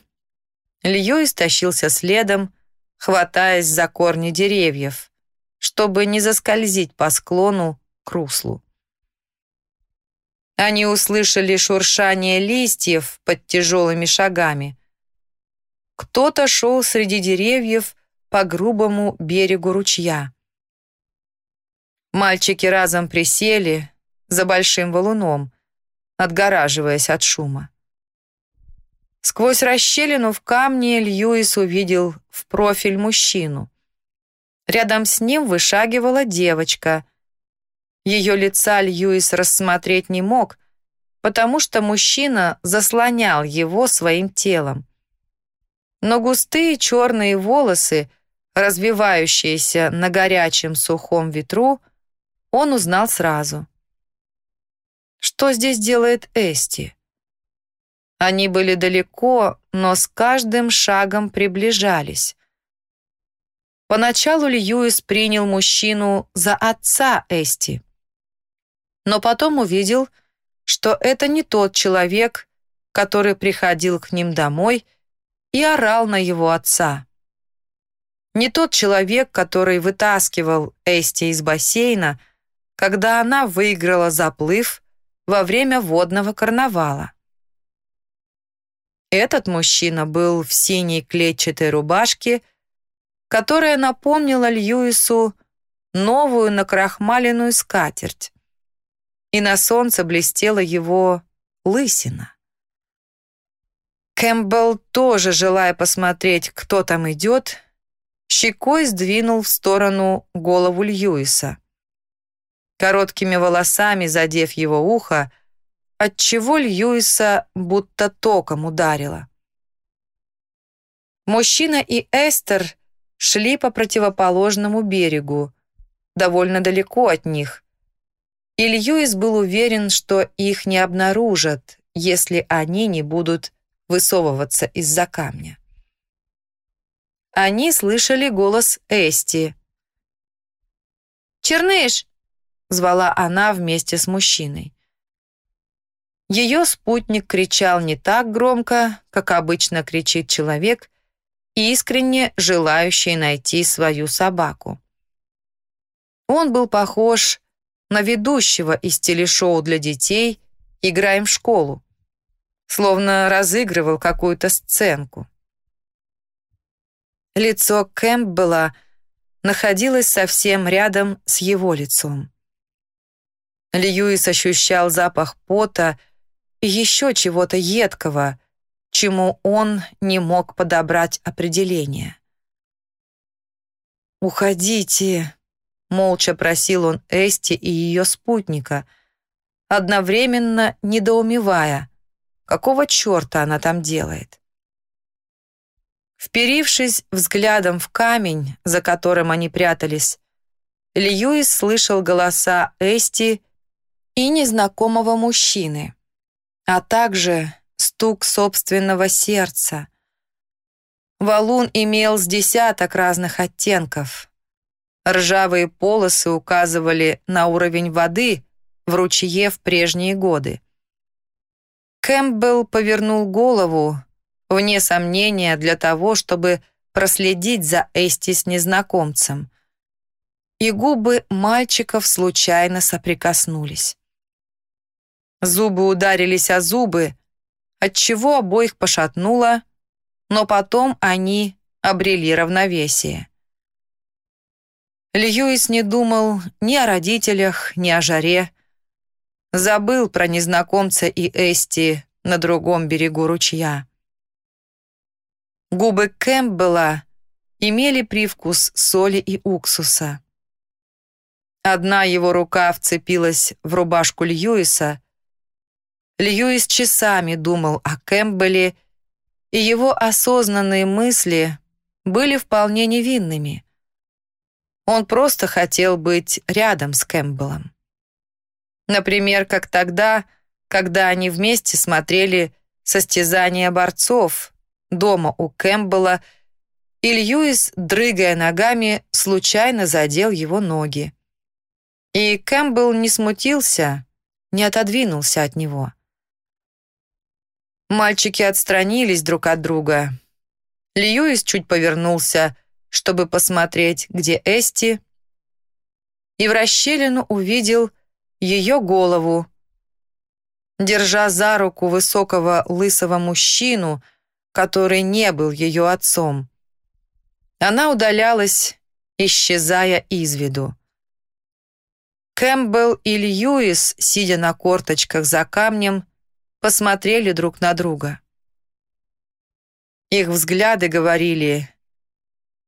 Льюис тащился следом, хватаясь за корни деревьев, чтобы не заскользить по склону к руслу. Они услышали шуршание листьев под тяжелыми шагами. Кто-то шел среди деревьев по грубому берегу ручья. Мальчики разом присели за большим валуном, отгораживаясь от шума. Сквозь расщелину в камне Льюис увидел в профиль мужчину. Рядом с ним вышагивала девочка. Ее лица Льюис рассмотреть не мог, потому что мужчина заслонял его своим телом. Но густые черные волосы, развивающиеся на горячем сухом ветру, он узнал сразу. Что здесь делает Эсти? Они были далеко, но с каждым шагом приближались. Поначалу Льюис принял мужчину за отца Эсти, но потом увидел, что это не тот человек, который приходил к ним домой и орал на его отца. Не тот человек, который вытаскивал Эсти из бассейна, когда она выиграла заплыв во время водного карнавала. Этот мужчина был в синей клетчатой рубашке, которая напомнила Льюису новую накрахмаленную скатерть. И на солнце блестела его лысина. Кэмпбелл, тоже желая посмотреть, кто там идет, щекой сдвинул в сторону голову Льюиса. Короткими волосами задев его ухо, отчего Льюиса будто током ударило. Мужчина и Эстер шли по противоположному берегу, довольно далеко от них, и Льюис был уверен, что их не обнаружат, если они не будут высовываться из-за камня. Они слышали голос Эсти. «Черныш!» — звала она вместе с мужчиной. Ее спутник кричал не так громко, как обычно кричит человек, искренне желающий найти свою собаку. Он был похож на ведущего из телешоу для детей «Играем в школу», словно разыгрывал какую-то сценку. Лицо Кэмпбелла находилось совсем рядом с его лицом. Льюис ощущал запах пота еще чего-то едкого, чему он не мог подобрать определение. «Уходите», — молча просил он Эсти и ее спутника, одновременно недоумевая, какого черта она там делает. Вперившись взглядом в камень, за которым они прятались, Льюис слышал голоса Эсти и незнакомого мужчины а также стук собственного сердца. Валун имел с десяток разных оттенков. Ржавые полосы указывали на уровень воды в ручье в прежние годы. Кэмпбелл повернул голову, вне сомнения, для того, чтобы проследить за Эсти с незнакомцем. И губы мальчиков случайно соприкоснулись. Зубы ударились о зубы, отчего обоих пошатнуло, но потом они обрели равновесие. Льюис не думал ни о родителях, ни о жаре. Забыл про незнакомца и Эсти на другом берегу ручья. Губы Кэмпбелла имели привкус соли и уксуса. Одна его рука вцепилась в рубашку Льюиса, Льюис часами думал о Кэмпбелле, и его осознанные мысли были вполне невинными. Он просто хотел быть рядом с Кэмпбеллом. Например, как тогда, когда они вместе смотрели состязания борцов дома у Кэмпбелла, и Льюис, дрыгая ногами, случайно задел его ноги. И Кэмпбелл не смутился, не отодвинулся от него. Мальчики отстранились друг от друга. Льюис чуть повернулся, чтобы посмотреть, где Эсти, и в расщелину увидел ее голову, держа за руку высокого лысого мужчину, который не был ее отцом. Она удалялась, исчезая из виду. Кэмпбелл и Льюис, сидя на корточках за камнем, посмотрели друг на друга. Их взгляды говорили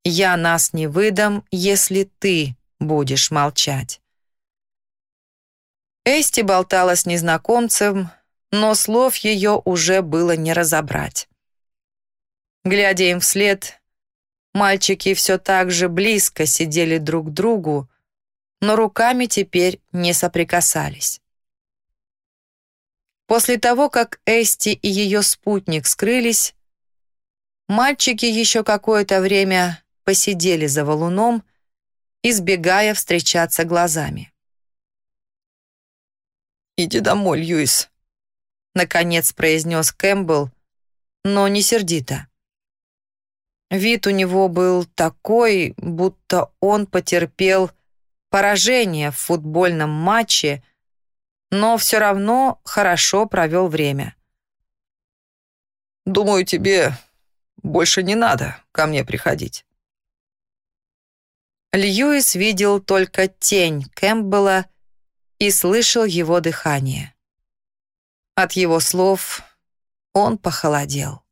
«Я нас не выдам, если ты будешь молчать». Эсти болтала с незнакомцем, но слов ее уже было не разобрать. Глядя им вслед, мальчики все так же близко сидели друг к другу, но руками теперь не соприкасались. После того, как Эсти и ее спутник скрылись, мальчики еще какое-то время посидели за валуном, избегая встречаться глазами. «Иди домой, Льюис», — наконец произнес Кэмпбелл, но не сердито. Вид у него был такой, будто он потерпел поражение в футбольном матче, но все равно хорошо провел время. «Думаю, тебе больше не надо ко мне приходить». Льюис видел только тень Кэмпбелла и слышал его дыхание. От его слов он похолодел.